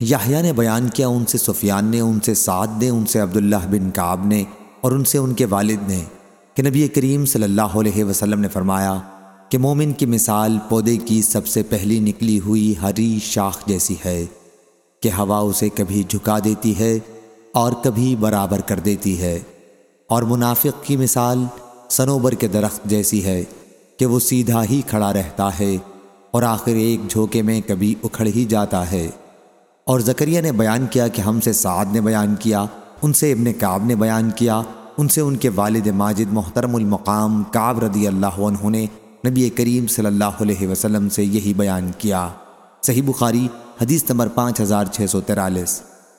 یحییٰ نے بیان کیا، ان سے سفیان نے، ان سے سعد نے، ان سے عبداللہ بن کعب نے اور ان سے ان کے والد نے کہ نبی کریم صلی اللہ علیہ وسلم نے فرمایا کہ مومن کی مثال پودے کی سب سے پہلی نکلی ہوئی ہری شاخ جیسی ہے کہ ہوا اسے کبھی جھکا دیتی ہے اور کبھی برابر کر دیتی ہے اور منافق کی مثال سنوبر کے درخت جیسی ہے کہ وہ سیدھا ہی کھڑا رہتا ہے اور آخر ایک جھوکے میں کبھی اکھڑ ہی جاتا ہے۔ اور زکریہ نے بیان کیا کہ ہم سے سعد نے بیان کیا، ان سے ابن کعب نے بیان کیا، ان سے ان کے والد ماجد محترم المقام کعب رضی اللہ عنہ نے نبی کریم صلی اللہ علیہ وسلم سے یہی بیان کیا۔ صحیح بخاری، حدیث نمبر پانچ ہزار چھ سو تیرالیس۔